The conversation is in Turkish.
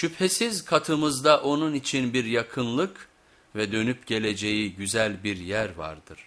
Şüphesiz katımızda onun için bir yakınlık ve dönüp geleceği güzel bir yer vardır.